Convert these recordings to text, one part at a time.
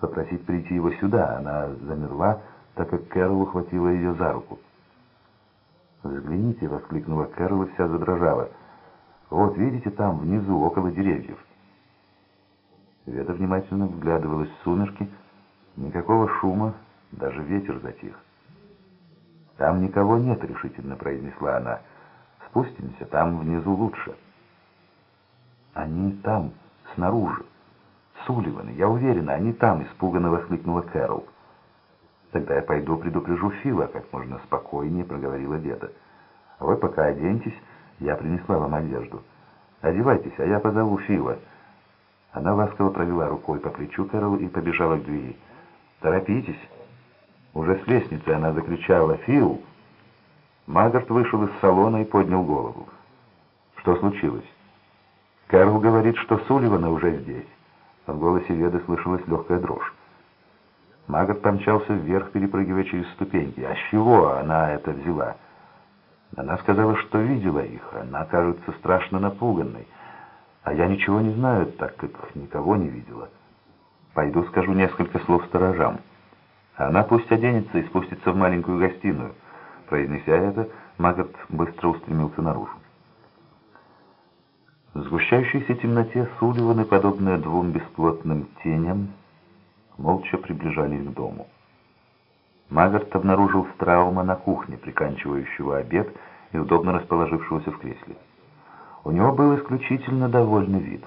попросить прийти его сюда. Она замерла, так как Кэрол ухватила ее за руку. «Взгляните!» — воскликнула Кэрол и вся задрожала. «Вот, видите, там, внизу, около деревьев». Веда внимательно вглядывалась в сумерки. Никакого шума, даже ветер затих. «Там никого нет», — решительно произнесла она. «Спустимся, там внизу лучше». «Они там, снаружи. Сулливаны, я уверена, они там», — испуганно воскликнула Кэрол. «Тогда я пойду предупрежу Фила», — как можно спокойнее проговорила деда. «А вы пока оденьтесь, я принесла вам одежду. Одевайтесь, а я позову Фила». Она ласково провела рукой по плечу Кэрол и побежала к двери. «Торопитесь!» Уже с лестницы она закричала «Фил!». Магарт вышел из салона и поднял голову. «Что случилось?» «Кэрол говорит, что Сулливана уже здесь». В голосе Веды слышалась легкая дрожь. Магарт помчался вверх, перепрыгивая через ступеньки. А с чего она это взяла? Она сказала, что видела их. Она кажется страшно напуганной. А я ничего не знаю, так как никого не видела. Пойду скажу несколько слов сторожам. Она пусть оденется и спустится в маленькую гостиную. Произнеся это, Магарт быстро устремился наружу. В сгущающейся темноте Сулливаны, подобные двум бесплотным теням, молча приближались к дому. Магарт обнаружил Страума на кухне, приканчивающего обед и удобно расположившегося в кресле. У него был исключительно довольный вид.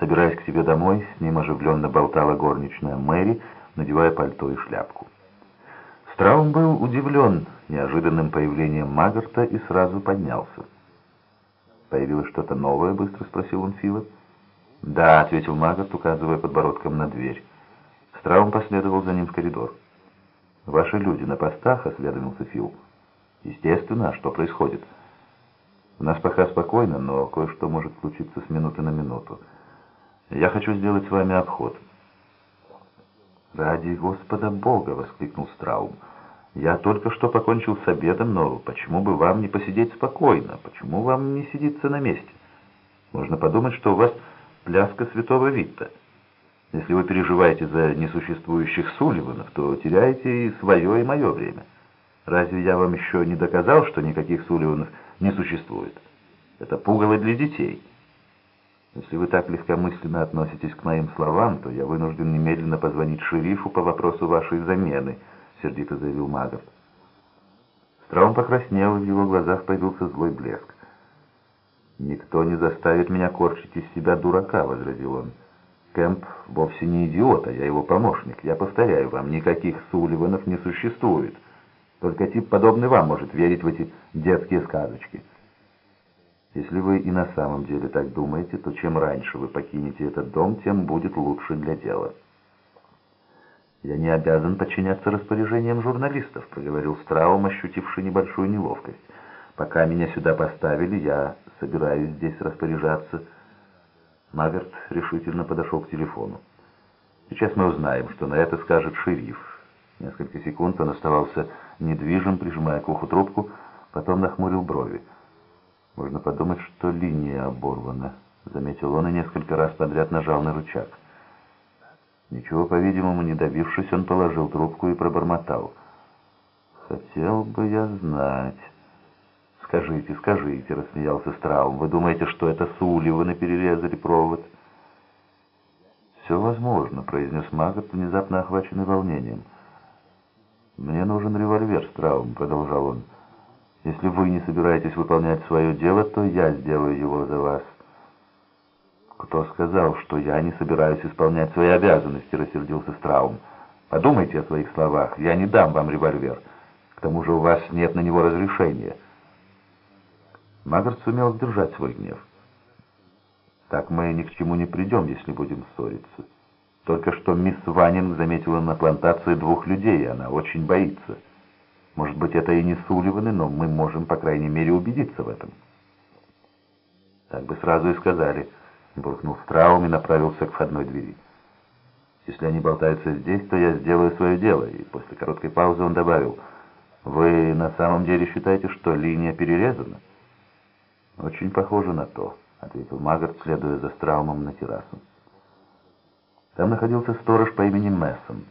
Собираясь к себе домой, с ним оживленно болтала горничная Мэри, надевая пальто и шляпку. Страум был удивлен неожиданным появлением Магарта и сразу поднялся. «Появилось что-то новое?» — быстро спросил он Фила. «Да», — ответил Магарт, указывая подбородком на дверь. Страум последовал за ним в коридор. «Ваши люди на постах?» — осведомился Фил. «Естественно, а что происходит?» У нас пока спокойно, но кое-что может случиться с минуты на минуту. Я хочу сделать с вами обход». «Ради Господа Бога!» — воскликнул Страум. «Я только что покончил с обедом, но почему бы вам не посидеть спокойно? Почему вам не сидится на месте? Можно подумать, что у вас пляска святого Витта. Если вы переживаете за несуществующих Сулливанов, то теряете и свое, и мое время. Разве я вам еще не доказал, что никаких Сулливанов не существует. Это пугало для детей. Если вы так легкомысленно относитесь к моим словам, то я вынужден немедленно позвонить шерифу по вопросу вашей замены, сердито заявил Магарт. Страум покраснел, в его глазах появился злой блеск. «Никто не заставит меня корчить из себя дурака», — возразил он. «Кэмп вовсе не идиот, а я его помощник. Я повторяю вам, никаких Сулливанов не существует». Только тип, подобный вам, может верить в эти детские сказочки. Если вы и на самом деле так думаете, то чем раньше вы покинете этот дом, тем будет лучше для дела. «Я не обязан подчиняться распоряжениям журналистов», — проговорил Страум, ощутивший небольшую неловкость. «Пока меня сюда поставили, я собираюсь здесь распоряжаться». Маверт решительно подошел к телефону. «Сейчас мы узнаем, что на это скажет шериф». Несколько секунд он оставался недвижим, прижимая к уху трубку, потом нахмурил брови. «Можно подумать, что линия оборвана», — заметил он и несколько раз подряд нажал на рычаг. Ничего, по-видимому, не добившись, он положил трубку и пробормотал. «Хотел бы я знать...» «Скажите, скажите», — рассмеялся Страум. «Вы думаете, что это Сулливаны перерезали провод?» «Все возможно», — произнес Магот, внезапно охваченный волнением. «Мне нужен револьвер, Страум», — продолжал он. «Если вы не собираетесь выполнять свое дело, то я сделаю его за вас». «Кто сказал, что я не собираюсь исполнять свои обязанности?» — рассердился Страум. «Подумайте о своих словах. Я не дам вам револьвер. К тому же у вас нет на него разрешения». Магарт сумел сдержать свой гнев. «Так мы ни к чему не придем, если будем ссориться». Только что мисс Ванинг заметила на плантации двух людей, и она очень боится. Может быть, это и не Сулливаны, но мы можем, по крайней мере, убедиться в этом. Так бы сразу и сказали, буркнул Страум и направился к входной двери. Если они болтаются здесь, то я сделаю свое дело. И после короткой паузы он добавил, «Вы на самом деле считаете, что линия перерезана?» «Очень похоже на то», — ответил Магарт, следуя за Страумом на террасу. Там находился сторож по имени Мессон.